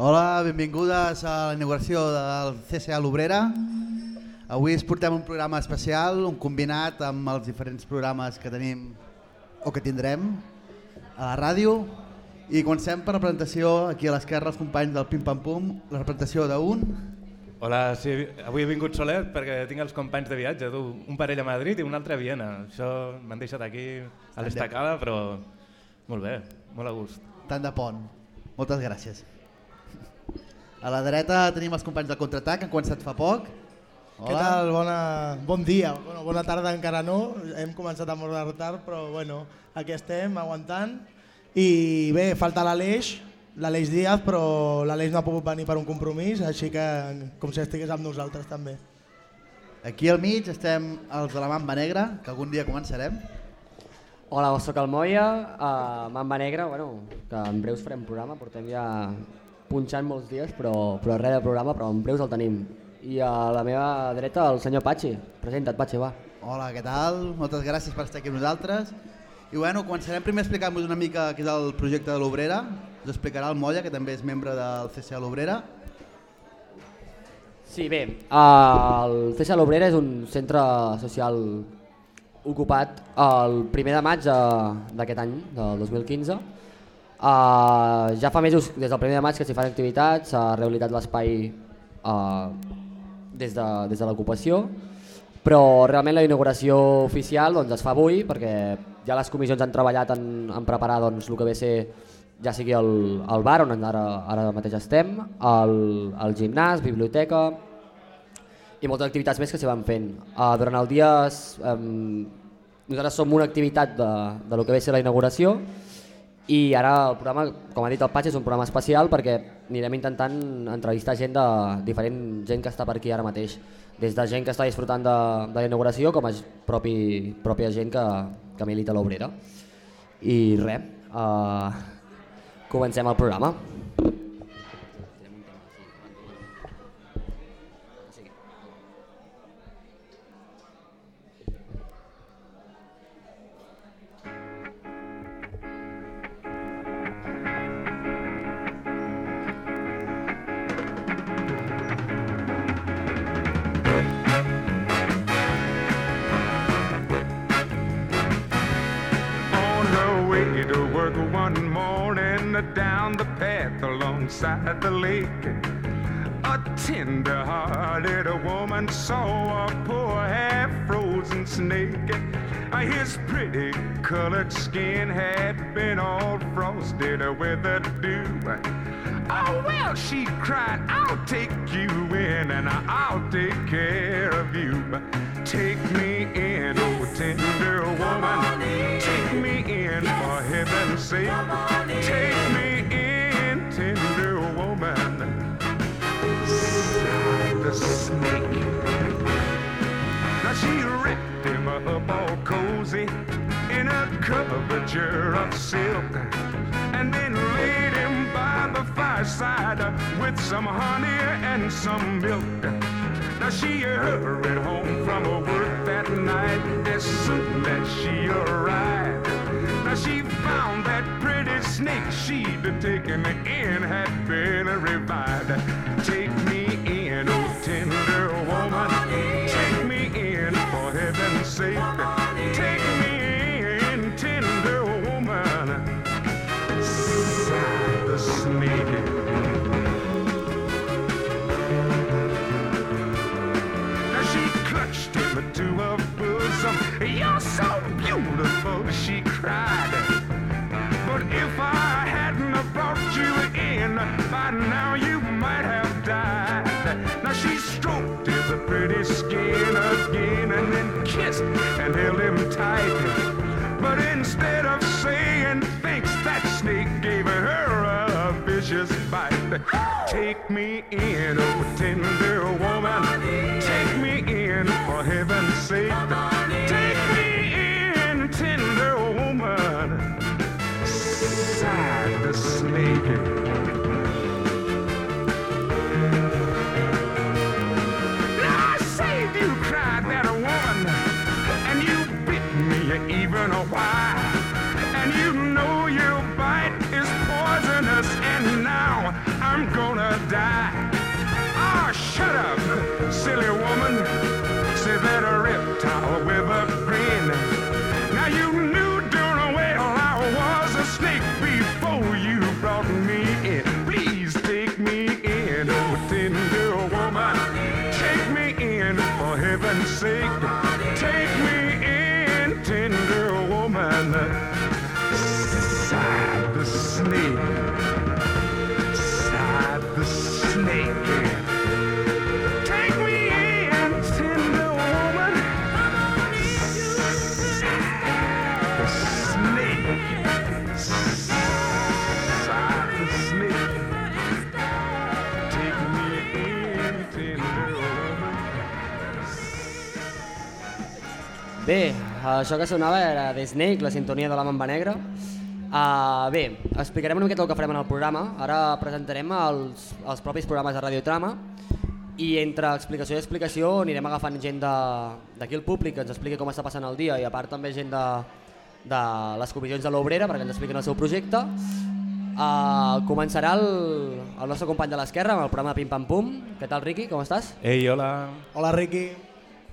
Hola, benvingudes a la inauguració del CCA L'Obrera. Avui es portem un programa especial, un combinat amb els diferents programes que tenim o que tindrem a la ràdio. I comencem per la presentació, aquí a l'esquerra, els companys del Pim Pam Pum, la presentació d'un... Hola, sí, avui he vingut soler perquè tinc els companys de viatge, tu, un parell a Madrid i un altre a Viena. Això m'han deixat aquí a l'estacada, però molt bé, molt a gust. Tant de pont. Moltes gràcies. A la dreta tenim els companys del Contraatac, han començat fa poc. Què tal? Bona, bon dia. Bueno, bona tarda encara no. Hem començat amb molt de retard, però bueno, aquí estem aguantant. I bé, falta l'Aleix, l'Aleix Díaz, però l'Aleix no ha pogut venir per un compromís, així que com si estigués amb nosaltres també. Aquí al mig estem els de la Mamba Negra, que algun dia començarem. Hola, sóc el Moia, uh, Mamba Negra, bueno, que en breus farem programa, portem ja punxant molts dies, però, però res de programa, però en breus el tenim. I a la meva dreta el senyor Patxi. Presenta't, Patxi, va. Hola, què tal? Moltes gràcies per estar aquí amb nosaltres. I bueno, començarem primer explicant-vos una mica què és el projecte de l'Obrera. Us explicarà el Molla, que també és membre del CCA L'Obrera. Sí, bé, el CSA L'Obrera és un centre social ocupat el primer de maig d'aquest any, del 2015. Uh, ja fa mesos, des del primer de maig, que s'hi fan activitats, s'ha rehabilitat l'espai uh, des de, des de l'ocupació, però realment la inauguració oficial doncs, es fa avui perquè ja les comissions han treballat en, en preparar doncs, el que ve ser ja sigui el, el bar on ara, ara mateix estem, el, el gimnàs, biblioteca i moltes activitats més que s'hi van fent. Uh, durant el dia um, nosaltres som una activitat de, de lo que ve ser la inauguració i ara el programa, com ha dit el Patx, és un programa especial perquè anirem intentant entrevistar gent de diferent gent que està per aquí ara mateix, des de gent que està disfrutant de, de la inauguració com a propi, pròpia gent que, que milita l'obrera. I res, uh, comencem el programa. Down the path alongside the lake. A tender-hearted woman saw a poor half-frozen snake. His pretty colored skin had been all frosted with the dew. Oh, well, she cried, I'll take you in and I'll take care of you. Take me in, oh tender woman. Sake. Take me in, tender woman. Sighed the snake. Now she wrapped him up all cozy in a curvature of silk and then laid him by the fireside with some honey and some milk. Now she hurried home from her work that night as soon as she arrived. Found that pretty snake she'd taken in had been revived. Take me held him tight. But instead of saying thanks, that snake gave her a vicious bite. Take me in, oh tender woman. Take me in for heaven's sake. Take me in, tender woman. Sighed the snake. and now I'm gonna die. Això que sonava era The Snake, la sintonia de la Mamba Negra. Uh, bé, explicarem una miqueta el que farem en el programa. Ara presentarem els, els propis programes de Radiotrama i entre explicació i explicació anirem agafant gent de- d'aquí al públic que ens expliqui com està passant el dia i a part també gent de, de les comissions de l'Obrera perquè ens expliquin el seu projecte. Uh, començarà el, el nostre company de l'esquerra amb el programa Pim Pam Pum. Què tal, Riqui? Com estàs? Ei, hola. Hola, Riqui.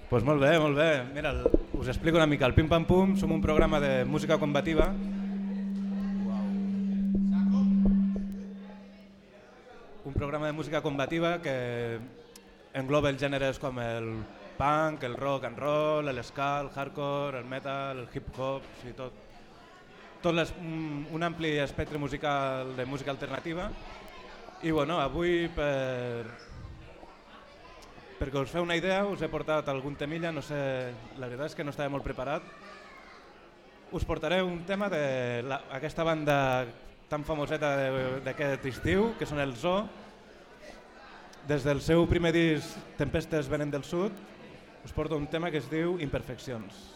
Pues molt bé, molt bé. Mira, el, us explico una mica. El Pim Pam Pum som un programa de música combativa un programa de música combativa que engloba els gèneres com el punk, el rock and roll, l'esca, el hardcore, el metal, el hip-hop, o sigui, tot, tot les, un, un ampli espectre musical de música alternativa. I bueno, avui per, perquè us feu una idea, us he portat algun temilla, no sé, la veritat és que no estava molt preparat. Us portaré un tema d'aquesta banda tan famoseta d'aquest estiu, que són el Zoo. Des del seu primer disc, Tempestes venen del sud, us porto un tema que es diu Imperfeccions.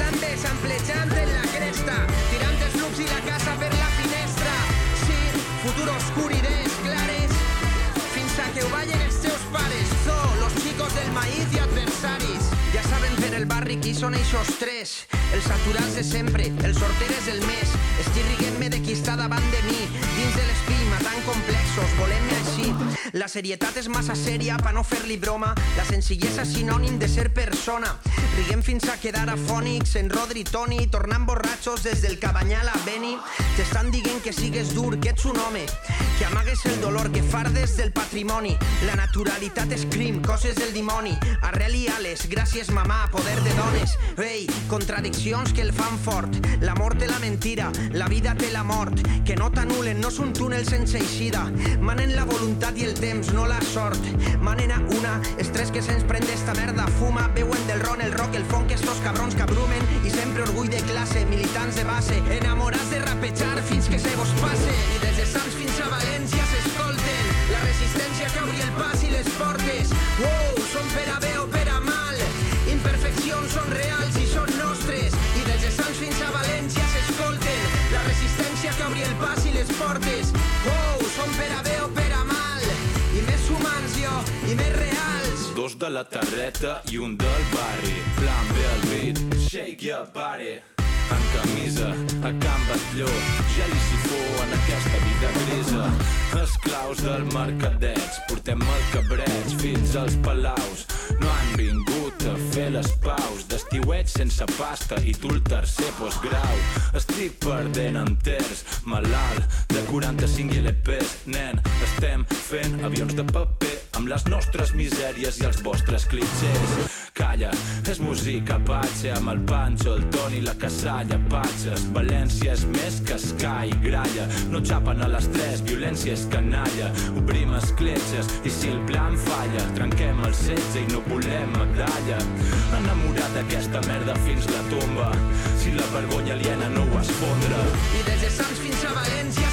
Plan B samplejant en la cresta Tirant els looks i la casa per la finestra. Sí, futur oscur idees clares Fins a que ho ballen els teus pares. So, los chicos del maíz i adversaris. Ja saben per el barri qui són eixos tres. Els saturats de sempre, els sorteres del mes. Estic riguent-me de qui està davant de mi Dins de l'espill matant complexos, volem-me així. La serietat és massa sèria pa no fer-li broma. La senzillesa és sinònim de ser persona. Riguem fins a quedar afònics en Rodri Toni Tornant borratxos des del Cabanyal a Beni. T'estan dient que sigues dur, que ets un home Que amagues el dolor, que fardes del patrimoni. La naturalitat és crim, coses del dimoni. Arrel i ales, gràcies mamà, poder de dones. Ei, contradiccions que el fan fort. L'amor té la mentira, la vida té la mort. Que no t'anulen, no és un túnel sense eixida? Manen la voluntat i el temps, no la sort. Manen a una, estrès que se'ns prèn d'esta merda. Fuma, veuen del ron, el rock, el funk Estos cabrons que abrumen. I sempre orgull de classe Militants de base, enamorats de rapejar fins que se vos passe. I des de Sants fins a València s'escolten. La resistència que obri el pas i les portes. Wow, són per a bé o per a mal. Imperfeccions són reals i són nostres. I des de Sants fins a València s'escolten. La resistència que obri el pas i les portes i més reals Dos de la terreta i un del barri. Plan B al beat, shake your body. En camisa, a Can Batlló, gel i sifó en aquesta vida grisa. Esclaus del mercadeig, portem el cabreig fins als palaus. No han vingut a fer les paus, d'estiuet sense pasta i tu el tercer postgrau. Estic perdent enters, malalt de 45 LPs, nen, estem fent avions de paper amb les nostres misèries i els vostres clitxers. Calla, és música patxa, amb el Pancho, el Toni, la Casalla, patxes. València és més que Sky, gralla. No xapen a les tres, violència és canalla. Obrim escletxes i si el plan falla, trenquem el setge i no volem medalla. Enamorat d'aquesta merda fins la tomba. Si la vergonya aliena no ho esfondra. I des de Sants fins a València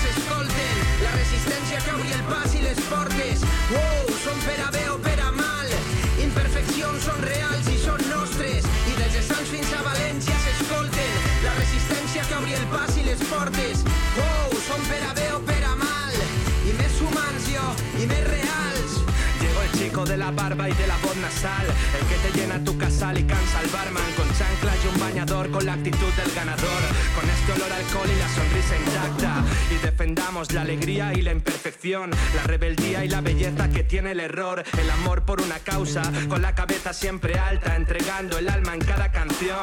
la barba y de la voz nasal El que te llena tu casal y cansa al barman Con chanclas y un bañador con la actitud del ganador Con este olor a alcohol y la sonrisa intacta Y defenda buscamos la alegría y la imperfección, la rebeldía y la belleza que tiene el error, el amor por una causa, con la cabeza siempre alta, entregando el alma en cada canción.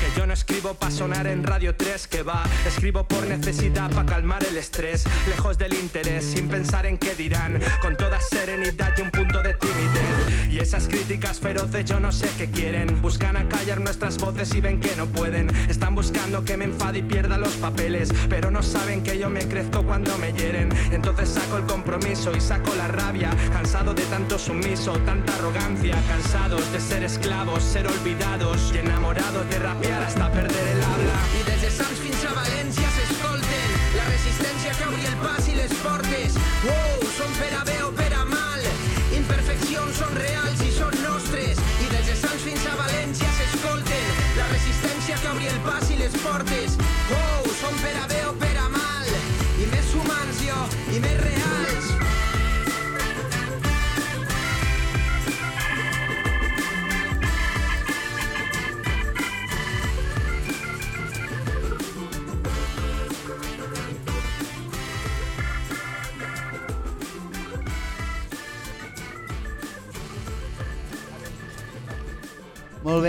Que yo no escribo para sonar en Radio 3, que va, escribo por necesidad para calmar el estrés, lejos del interés, sin pensar en qué dirán, con toda serenidad y un punto de timidez. Y esas críticas feroces yo no sé qué quieren, buscan acallar nuestras voces y ven que no pueden, están buscando que me enfade y pierda los papeles, pero no saben que yo me crezco cuando me hieren. Entonces saco el compromiso y saco la rabia, cansado de tanto sumiso, tanta arrogancia, cansados de ser esclavos, ser olvidados. Y enamorados de rapear hasta perder el habla. I des de Sants fins a València s'escolten la resistència que obri el pas i les portes.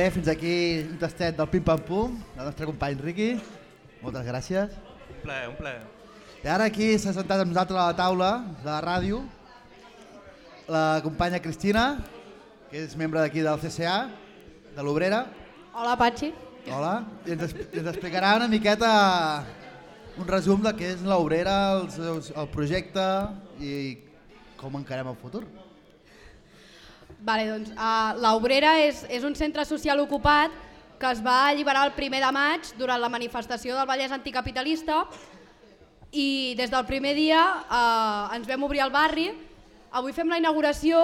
Bé, fins aquí un tastet del Pim Pam Pum, del nostre company Riqui. Moltes gràcies. Un plaer, un plaer. I ara aquí s'ha sentat amb nosaltres a la taula de la ràdio la companya Cristina, que és membre d'aquí del CCA, de l'Obrera. Hola, Patxi. Hola. I ens, ens explicarà una miqueta un resum de què és l'Obrera, el, el projecte i com encarem el futur. Vale, doncs, uh, L'Obrera és, és un centre social ocupat que es va alliberar el primer de maig durant la manifestació del Vallès anticapitalista i des del primer dia uh, ens vam obrir al barri. Avui fem la inauguració,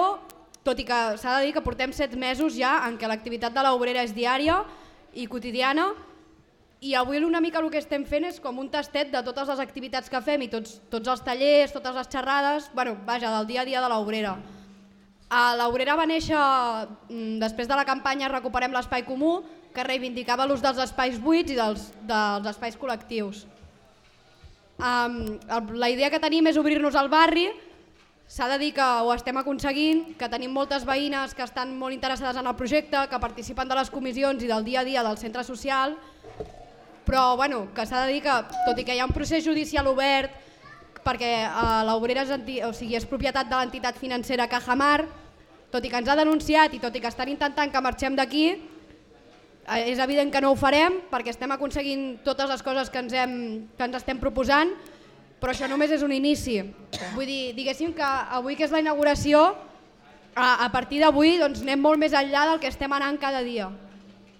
tot i que s'ha de dir que portem set mesos ja en què l'activitat de l'Obrera és diària i quotidiana i avui una mica el que estem fent és com un tastet de totes les activitats que fem i tots, tots els tallers, totes les xerrades, bueno, vaja, del dia a dia de l'Obrera. L'Obrera va néixer mm, després de la campanya Recuperem l'espai comú, que reivindicava l'ús dels espais buits i dels, dels espais col·lectius. Um, la idea que tenim és obrir-nos al barri, s'ha de dir que ho estem aconseguint, que tenim moltes veïnes que estan molt interessades en el projecte, que participen de les comissions i del dia a dia del centre social, però bueno, que s'ha de dir que, tot i que hi ha un procés judicial obert, perquè eh, l'Obrera és, o sigui, és propietat de l'entitat financera Cajamar, tot i que ens ha denunciat i tot i que estan intentant que marxem d'aquí, eh, és evident que no ho farem perquè estem aconseguint totes les coses que ens, hem, que ens estem proposant, però això només és un inici. Vull dir, diguéssim que avui que és la inauguració, a, a partir d'avui doncs, anem molt més enllà del que estem anant cada dia.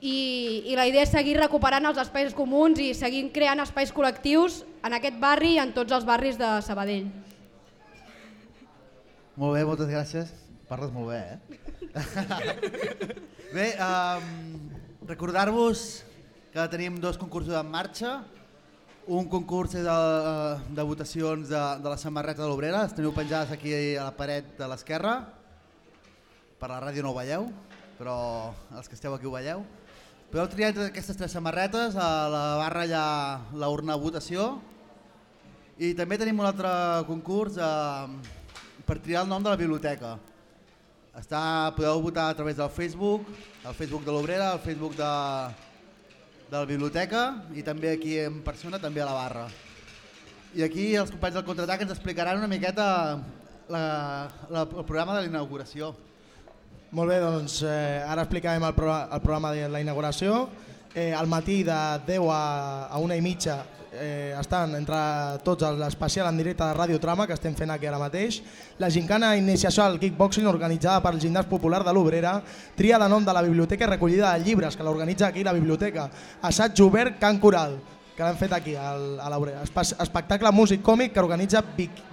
I, I la idea és seguir recuperant els espais comuns i seguir creant espais col·lectius en aquest barri i en tots els barris de Sabadell. Molt bé, moltes gràcies. Parles molt bé, eh? bé, um, recordar-vos que tenim dos concursos en marxa. Un concurs és de, de votacions de, de la samarreta de l'Obrera, les teniu penjades aquí a la paret de l'esquerra. Per la ràdio no ho veieu, però els que esteu aquí ho veieu. Podeu triar entre aquestes tres samarretes, a la barra hi ha la urna votació. I també tenim un altre concurs eh, per triar el nom de la biblioteca. Està, podeu votar a través del Facebook, el Facebook de l'Obrera, el Facebook de, de la biblioteca i també aquí en persona, també a la barra. I aquí els companys del contraatac ens explicaran una miqueta la, la, el programa de la inauguració. Molt bé, doncs eh, ara explicarem el, pro el programa de la inauguració. Eh, al matí de 10 a, a una i mitja eh, estan entre tots l'especial en directe de Radio Trama que estem fent aquí ara mateix. La gincana iniciació al kickboxing organitzada pel gimnàs popular de l'Obrera, tria de nom de la biblioteca recollida de llibres que l'organitza aquí la biblioteca. Assaig obert Can Coral, que l'han fet aquí a l'Obrera. Espe- Espectacle músic còmic que organitza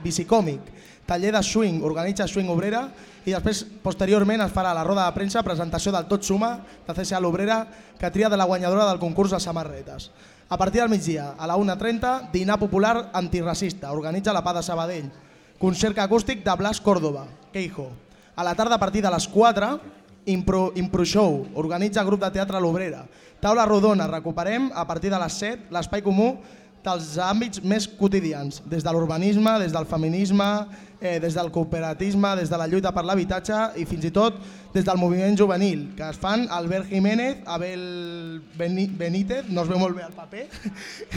Bicicòmic. Taller de swing, organitza Swing Obrera i després, posteriorment, es farà la roda de premsa presentació del Tot Suma de CSA l'Obrera que tria de la guanyadora del concurs de samarretes. A partir del migdia, a la 1.30, dinar popular antiracista, organitza la PA de Sabadell. Concert acústic de Blas Córdoba, Queijo. A la tarda, a partir de les 4, Impro, Impro Show, organitza grup de teatre l'Obrera. Taula rodona, recuperem a partir de les 7 l'espai comú dels àmbits més quotidians, des de l'urbanisme, des del feminisme, eh, des del cooperatisme, des de la lluita per l'habitatge i fins i tot des del moviment juvenil, que es fan Albert Jiménez, Abel Benítez, no es veu molt bé el paper,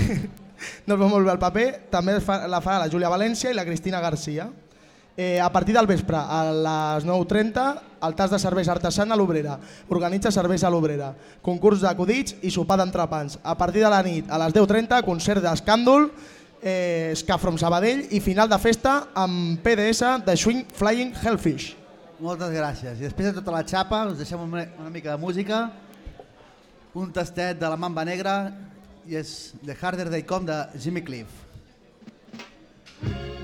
no es veu molt bé el paper, també fa, la fa la Júlia València i la Cristina Garcia. Eh, a partir del vespre, a les 9.30, el tas de serveis artesana a l'Obrera. Organitza serveis a l'Obrera. Concurs d'acudits i sopar d'entrepans. A partir de la nit, a les 10.30, concert d'escàndol, eh, Ska from Sabadell i final de festa amb PDS de Swing Flying Hellfish. Moltes gràcies. I després de tota la xapa us deixem una, una mica de música, un tastet de la Mamba Negra i és The Harder They Come de Jimmy Cliff. They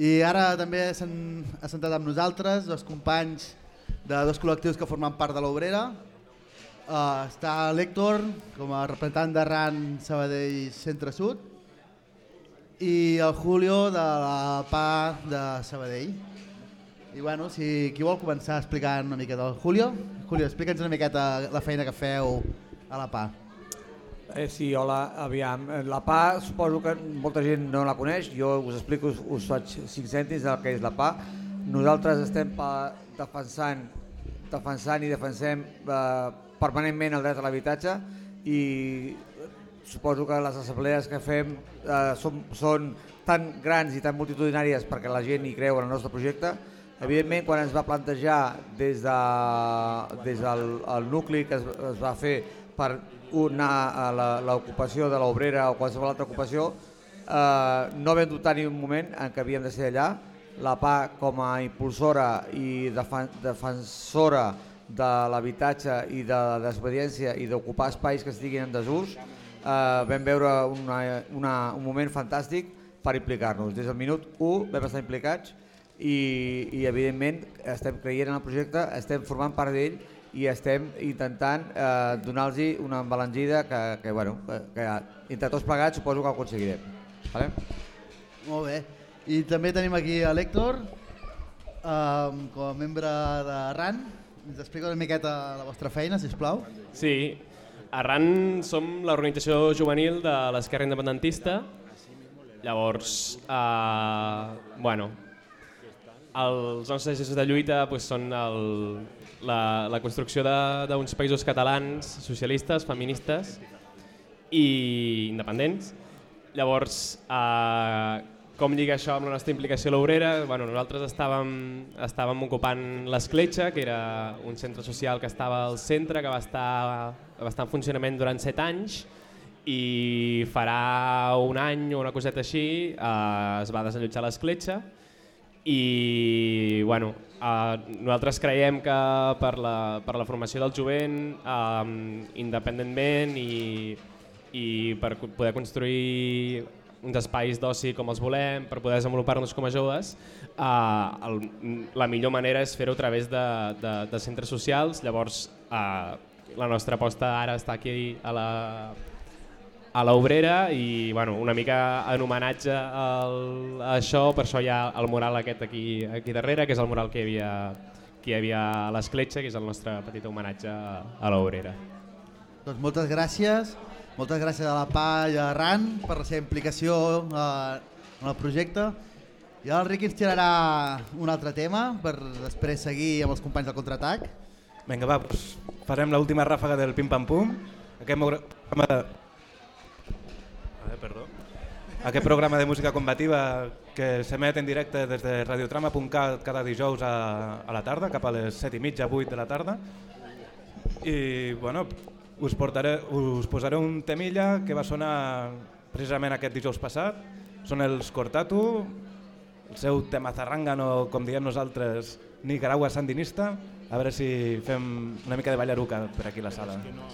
I ara també s'han assentat amb nosaltres dos companys de dos col·lectius que formen part de l'Obrera. Uh, està l'Héctor com a representant de RAN Sabadell Centre Sud i el Julio de la PA de Sabadell. I bueno, si qui vol començar explicant una miqueta el Julio. Julio, explica'ns una miqueta la feina que feu a la PA. Eh, sí, hola, aviam. Eh, La PA suposo que molta gent no la coneix, jo us explico, us, faig 5 cèntims del que és la PA. Nosaltres estem pa, defensant, defensant i defensem eh, permanentment el dret a l'habitatge i suposo que les assemblees que fem eh, són, són tan grans i tan multitudinàries perquè la gent hi creu en el nostre projecte. Evidentment, quan ens va plantejar des, de, des del el nucli que es, es va fer per anar a la- l'ocupació de l'obrera o qualsevol altra ocupació, eh, no vam dubtar ni un moment en què havíem de ser allà la PA com a impulsora i defen defensora de l'habitatge i de la desobediència i d'ocupar espais que estiguin en desús, eh, vam veure una, una, un moment fantàstic per implicar-nos. Des del minut 1 vam estar implicats i, i evidentment estem creient en el projecte, estem formant part d'ell i estem intentant eh, donar-los una embalancida que, que, bueno, que, que entre tots plegats suposo que ho aconseguirem. Vale? Molt bé. I també tenim aquí a l'Hèctor, um, com a membre de RAN. Ens explica una miqueta la vostra feina, si plau. Sí, Arran som l'organització juvenil de l'esquerra independentista. Llavors, eh, bueno, els nostres eixos de lluita pues, són el, la, la construcció d'uns països catalans socialistes, feministes i independents. Llavors, eh, com lliga això amb la nostra implicació a l'obrera? Bueno, nosaltres estàvem, estàvem ocupant l'Escletxa, que era un centre social que estava al centre, que va estar, va estar en funcionament durant set anys, i farà un any o una coseta així eh, es va desallotjar l'Escletxa i bueno, eh, nosaltres creiem que per la, per la formació del jovent eh, independentment i, i per poder construir uns espais d'oci com els volem, per poder desenvolupar-nos com a joves, eh, el, la millor manera és fer-ho a través de, de, de centres socials, llavors eh, la nostra aposta ara està aquí a la, a l'Obrera i bueno, una mica en homenatge al, a això, per això hi ha el mural aquest aquí, aquí darrere, que és el mural que hi havia, que hi havia a l'Escletxa, que és el nostre petit homenatge a, a l'Obrera. Doncs moltes gràcies, moltes gràcies a la PA i a RAN per la seva implicació eh, en el projecte. I ara el Riqui ens tirarà un altre tema per després seguir amb els companys del contraatac. Vinga, va, doncs farem l'última ràfaga del pim-pam-pum. Aquest programa de... A veure, perdó. Aquest programa de música combativa que s'emet en directe des de radiotrama.cat cada dijous a, a la tarda, cap a les 7 i mitja, 8 de la tarda. I, bueno, us, portaré, us posaré un temilla que va sonar precisament aquest dijous passat. Són els Cortatu, el seu tema zarrangano, com diem nosaltres, Nicaragua sandinista. A veure si fem una mica de ballaruca per aquí a la sala. Es que no,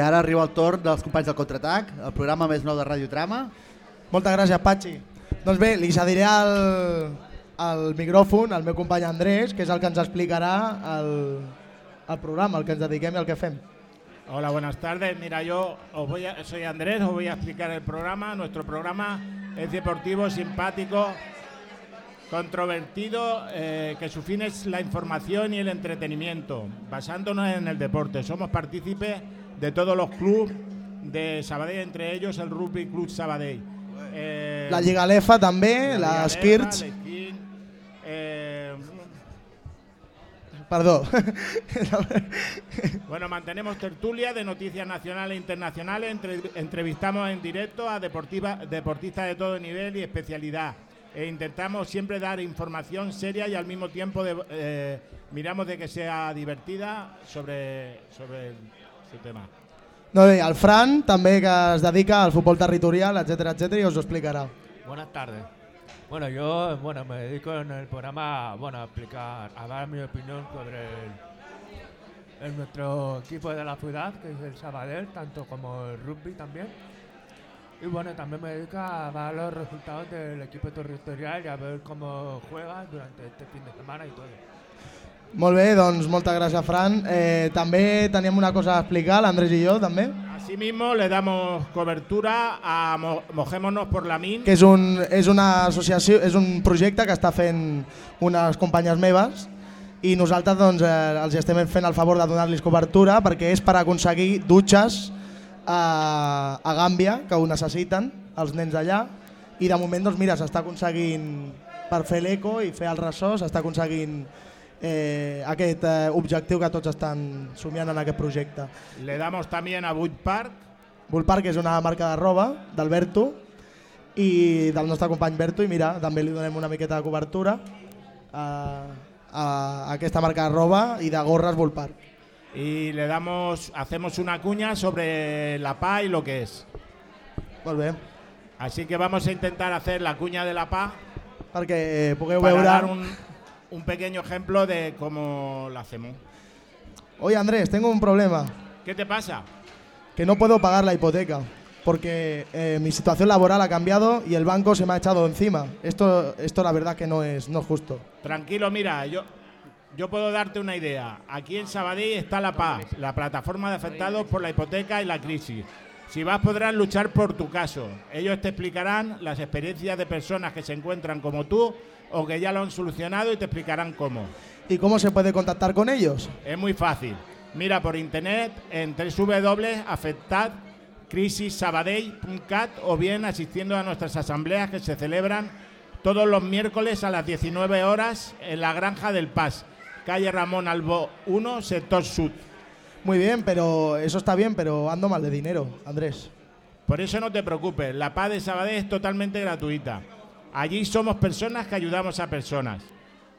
I ara arriba el torn dels companys del Contraatac, el programa més nou de Radiotrama. Moltes gràcies, Patxi. Doncs bé, li cediré el, el micròfon al meu company Andrés, que és el que ens explicarà el, el programa, el que ens dediquem i el que fem. Hola, buenas tardes. Mira, yo os voy a- soy Andrés, os voy a explicar el programa. Nuestro programa es deportivo, simpático, controvertido, eh, que su fin es la información y el entretenimiento, basándonos en el deporte. Somos partícipes de todos los clubes de Sabadell, entre ellos el Rugby Club Sabadell. Eh, La Lliga Lefa també, la les Kirts... eh, Perdó. Bueno, mantenemos tertulia de noticias nacionales e internacionales, entre- entrevistamos en directo a deportistas de todo nivel y especialidad. E intentamos siempre dar información seria y al mismo tiempo de- eh, miramos de que sea divertida sobre, sobre el, tema. No, bé, el Fran també que es dedica al futbol territorial, etc etc i us ho explicarà. Buenas tardes. Bueno, yo bueno, me dedico en el programa bueno, a explicar, a dar mi opinión sobre el, el nuestro equipo de la ciudad, que es el Sabadell, tanto como el rugby también. Y bueno, también me dedico a dar los resultados del equipo territorial y a ver cómo juega durante este fin de semana y todo. Molt bé, doncs moltes gràcies, Fran. Eh, també teníem una cosa a explicar, l'Andrés i jo, també, Asimismo, le damos cobertura a Mo- Mojémonos por la MIN. que és un, és una associació, és un projecte que està fent unes companyes meves i nosaltres doncs, eh, els estem fent el favor de donar-los cobertura perquè és per aconseguir dutxes a, a Gàmbia, que ho necessiten, els nens d'allà, i de moment doncs, mira, s'està aconseguint per fer l'eco i fer el ressò, s'està aconseguint eh, aquest eh, objectiu que tots estan somiant en aquest projecte. Le damos también a Bull Park. Bull Park és una marca de roba d'Alberto i del nostre company Berto i mira, també li donem una miqueta de cobertura a, a aquesta marca de roba i de gorres Bull Park. Y le damos, hacemos una cuña sobre la PA y lo que es. Molt bé. Así que vamos a intentar hacer la cuña de la PA Perquè pugueu para veure... dar un, un pequeño ejemplo de cómo lo hacemos. Oye Andrés, tengo un problema, ¿Qué te pasa? que no puedo pagar la hipoteca porque eh, mi situación laboral ha cambiado y el banco se me ha echado encima. Esto, esto la verdad que no es, no es justo. Tranquilo, mira, yo, yo puedo darte una idea. Aquí en Sabadell está la PA, la plataforma de afectados por la hipoteca y la crisis. Si vas podrás luchar por tu caso. Ellos te explicarán las experiencias de personas que se encuentran como tú o que ya lo han solucionado y te explicarán cómo. ¿Y cómo se puede contactar con ellos? Es muy fácil. Mira por internet en www.afectadcrisissabadell.cat o bien asistiendo a nuestras asambleas que se celebran todos los miércoles a las 19 horas en la Granja del Paz, calle Ramón Albo 1, sector sur. Muy bien, pero eso está bien, pero ando mal de dinero, Andrés. Por eso no te preocupes, la paz de Sabadell es totalmente gratuita. Allí somos personas que ayudamos a personas.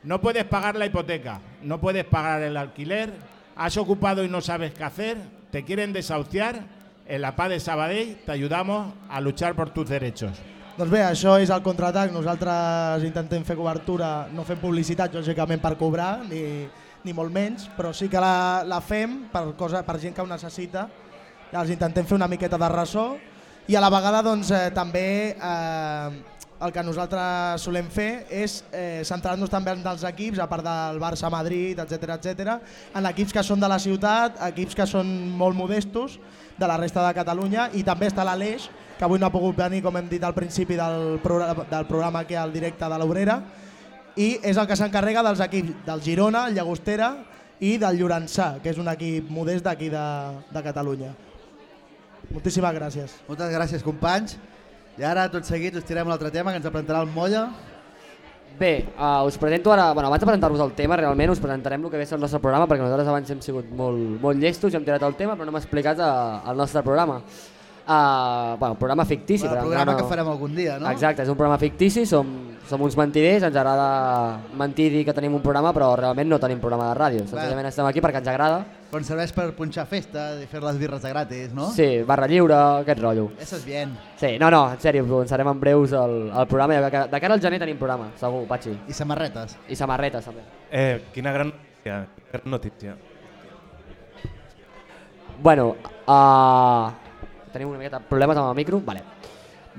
No puedes pagar la hipoteca, no puedes pagar el alquiler, has ocupado y no sabes qué hacer, te quieren desahuciar. En la paz de Sabadell te ayudamos a luchar por tus derechos. Doncs bé, això és el contraatac. Nosaltres intentem fer cobertura, no fem publicitat, lògicament, per cobrar, ni, ni molt menys, però sí que la, la fem per, cosa, per gent que ho necessita. Els intentem fer una miqueta de ressò i a la vegada doncs, eh, també eh, el que nosaltres solem fer és eh, centrar-nos també en els equips, a part del Barça, Madrid, etc etc, en equips que són de la ciutat, equips que són molt modestos, de la resta de Catalunya, i també està l'Aleix, que avui no ha pogut venir, com hem dit al principi del, programa, del programa aquí al directe de l'Obrera, i és el que s'encarrega dels equips del Girona, el Llagostera i del Llorençà, que és un equip modest d'aquí de, de Catalunya. Moltíssimes gràcies. Moltes gràcies, companys. I ara, tot seguit, us tirem un altre tema que ens presentarà el Molla. Bé, uh, us presento ara, bueno, abans de presentar-vos el tema, realment us presentarem el que ve ser el nostre programa, perquè nosaltres abans hem sigut molt, molt llestos i hem tirat el tema, però no hem explicat uh, el nostre programa. Uh, bueno, programa fictici. Bueno, però programa encara que farem algun dia, no? Exacte, és un programa fictici, som, som uns mentiders, ens agrada mentir dir que tenim un programa, però realment no tenim programa de ràdio. Senzillament estem aquí perquè ens agrada. Però ens serveix per punxar festa i fer les birres de gratis, no? Sí, barra lliure, aquest rotllo. Eso es bien. Sí, no, no, en sèrio, començarem en breus el, el programa. i De cara al gener tenim programa, segur, Patxi. I samarretes. I samarretes, també. Eh, quina gran notícia, gran notícia. Bueno, uh, tenim una miqueta de problemes amb el micro. Vale.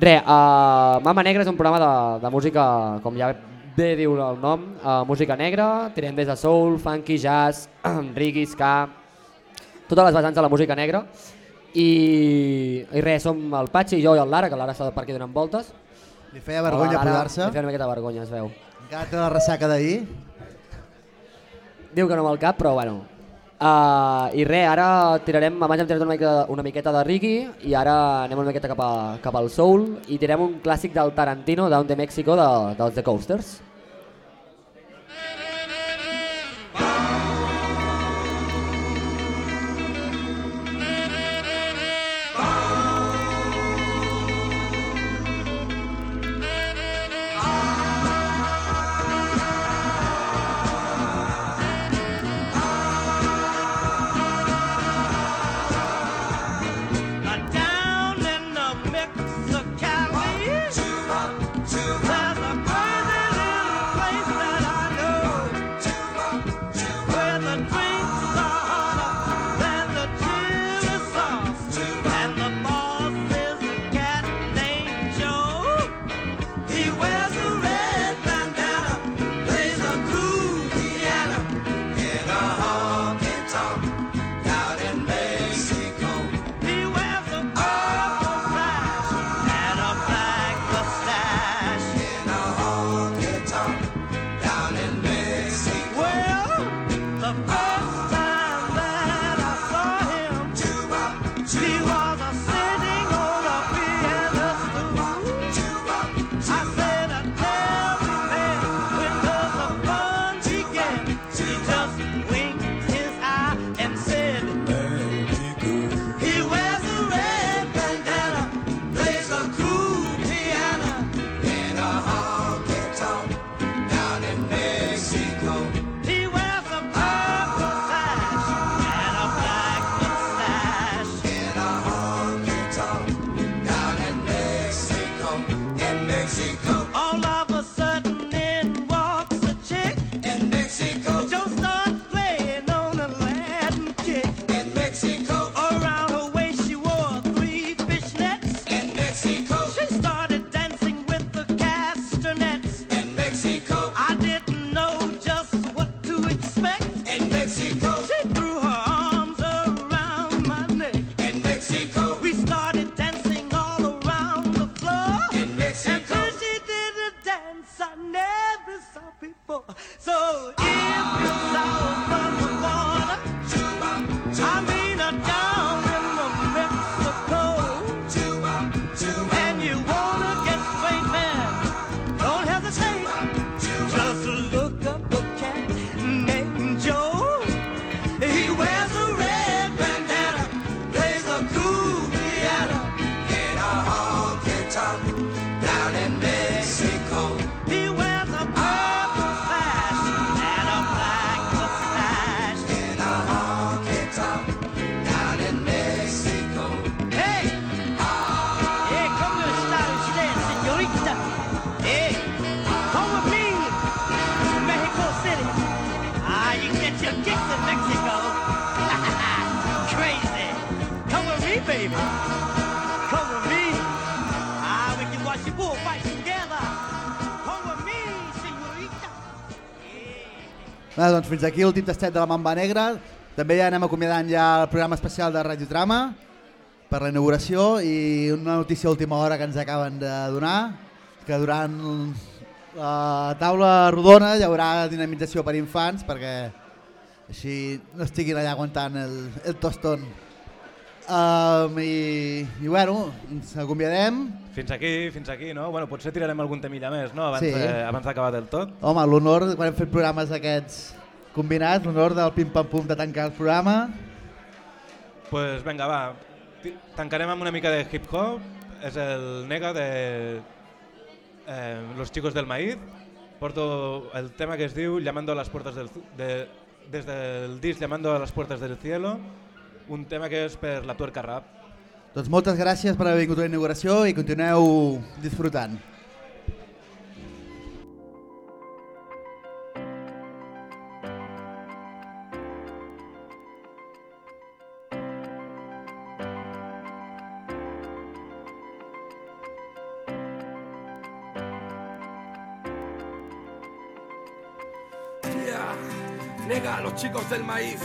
Re, uh, Mama Negra és un programa de, de música, com ja bé diu el nom, uh, música negra, tirem des de soul, funky, jazz, reggae, ska, totes les vessants de la música negra. I, i res, som el Patxi, jo i el Lara, que Lara està per aquí donant voltes. Li feia vergonya posar-se. Li feia una miqueta vergonya, es veu. Encara té la ressaca d'ahir. Diu que no amb el cap, però bueno. Uh, I res, ara tirarem, abans hem tirat una miqueta, una miqueta de reggae i ara anem una miqueta cap, a, cap al soul i tirem un clàssic del Tarantino, Down de Mexico, de, dels The Coasters. Bé, doncs fins aquí l'últim tastet de la Mamba Negra. També ja anem acomiadant ja el programa especial de Radiotrama per la inauguració i una notícia d'última hora que ens acaben de donar, que durant la taula rodona hi haurà dinamització per infants perquè així no estiguin allà aguantant el, el tostón. Um, i, I bueno, ens acomiadem. Fins aquí, fins aquí, no? Bueno, potser tirarem algun temilla més, no? Abans, Sí. eh, abans d'acabar del tot. Home, l'honor, quan hem fet programes d'aquests combinats, l'honor del pim-pam-pum de tancar el programa. pues vinga, va. Tancarem amb una mica de hip-hop. És el Nega de eh, Los Chicos del Maíz. Porto el tema que es diu Llamando a las puertas del... De, des del disc Llamando a las puertas del cielo. un tema que és per la tuerca rap. Doncs moltes gràcies per haver vingut a la inauguració i continueu disfrutant. Nega a los chicos del maíz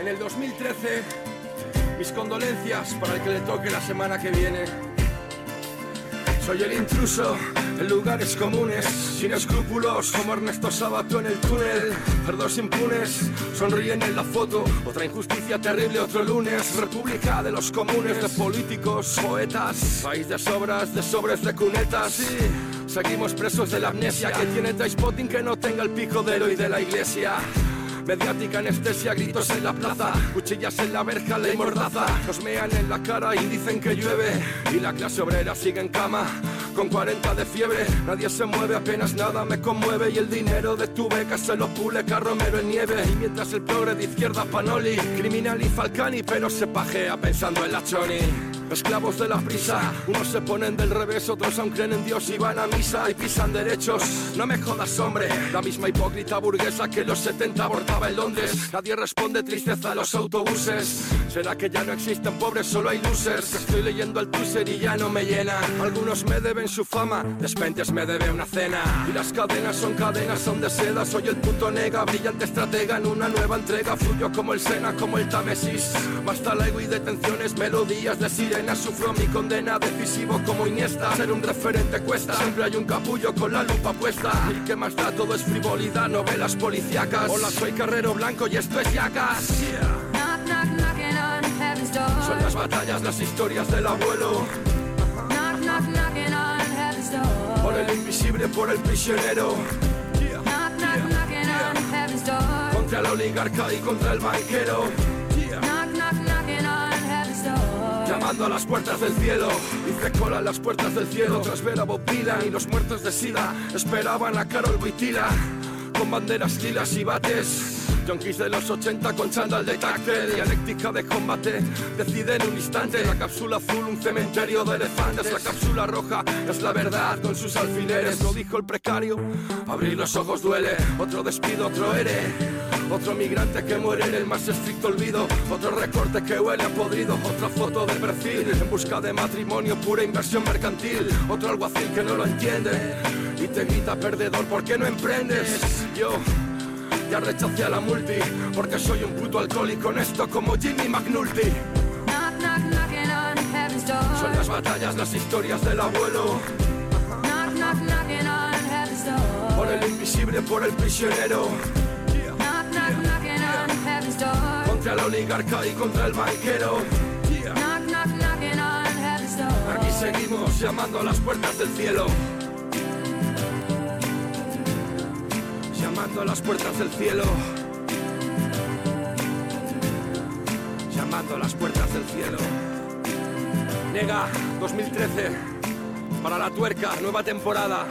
en el 2013, mis condolencias para el que le toque la semana que viene. Soy el intruso en lugares comunes, sin escrúpulos, como Ernesto Sabato en el túnel. Cerdos impunes, sonríen en la foto. Otra injusticia terrible otro lunes. República de los comunes, de políticos, poetas. País de sobras, de sobres de cunetas. Sí, seguimos presos de la amnesia que tiene Spotting que no tenga el pico de y de la iglesia. Mediática anestesia, gritos en la plaza, cuchillas en la verja, ley mordaza. Nos mean en la cara y dicen que llueve. Y la clase obrera sigue en cama, con 40 de fiebre. Nadie se mueve, apenas nada me conmueve. Y el dinero de tu beca se lo pule Carromero en nieve. Y mientras el progre de izquierda Panoli, criminal y Falcani, pero se pajea pensando en la Choni. Esclavos de la prisa, unos se ponen del revés, otros aún creen en Dios y van a misa y pisan derechos. No me jodas, hombre, la misma hipócrita burguesa que los 70 abortaba en Londres. Nadie responde tristeza a los autobuses. ¿Será que ya no existen pobres, solo hay losers? Estoy leyendo el Twitter y ya no me llena. Algunos me deben su fama, Despentes me debe una cena. Y las cadenas son cadenas, son de seda. Soy el puto nega, brillante estratega en una nueva entrega. Fluyo como el Sena, como el Támesis. Basta la ego y detenciones, melodías de sirena. Sufro mi condena, decisivo como Iniesta. Ser un referente cuesta. Siempre hay un capullo con la lupa puesta. ¿Y qué más da? Todo es frivolidad, novelas policíacas. Hola, soy Carrero Blanco y esto es Yacas. Knock, Son las batallas, las historias del abuelo. Knock, knock, knocking on heaven's door. Por el invisible, por el prisionero. Knock, knock, knocking on heaven's door. Contra la oligarca y contra el banquero. Knock, knock, knocking on heaven's door. Llamando a las puertas del cielo, hice cola en las puertas del cielo tras ver a Bob Dylan y los muertos de sida esperaban a Carol Boitila con banderas lilas y bates. Junkies de los 80 con chándal de táctil, dialéctica de combate. Decide en un instante la cápsula azul, un cementerio de elefantes. La cápsula roja es la verdad con sus alfileres. Lo dijo el precario, abrir los ojos duele. Otro despido, otro ere. Otro migrante que muere en el más estricto olvido. Otro recorte que huele a podrido. Otra foto de perfil en busca de matrimonio, pura inversión mercantil. Otro alguacil que no lo entiende y te grita perdedor, ¿por qué no emprendes? Yo ya rechacé a la multi porque soy un puto alcohólico honesto como Jimmy McNulty. Knock, knock, knocking on heaven's door. Son las batallas, las historias del abuelo. Knock, knock, knocking on heaven's door. Por el invisible, por el prisionero. Knock, knock, knocking on heaven's door. Contra la oligarca y contra el banquero. Knock, knock, knocking on heaven's door. Aquí seguimos llamando a las puertas del cielo. Llamando a las puertas del cielo. Llamando a las puertas del cielo. Nega 2013. Para la tuerca, nueva temporada.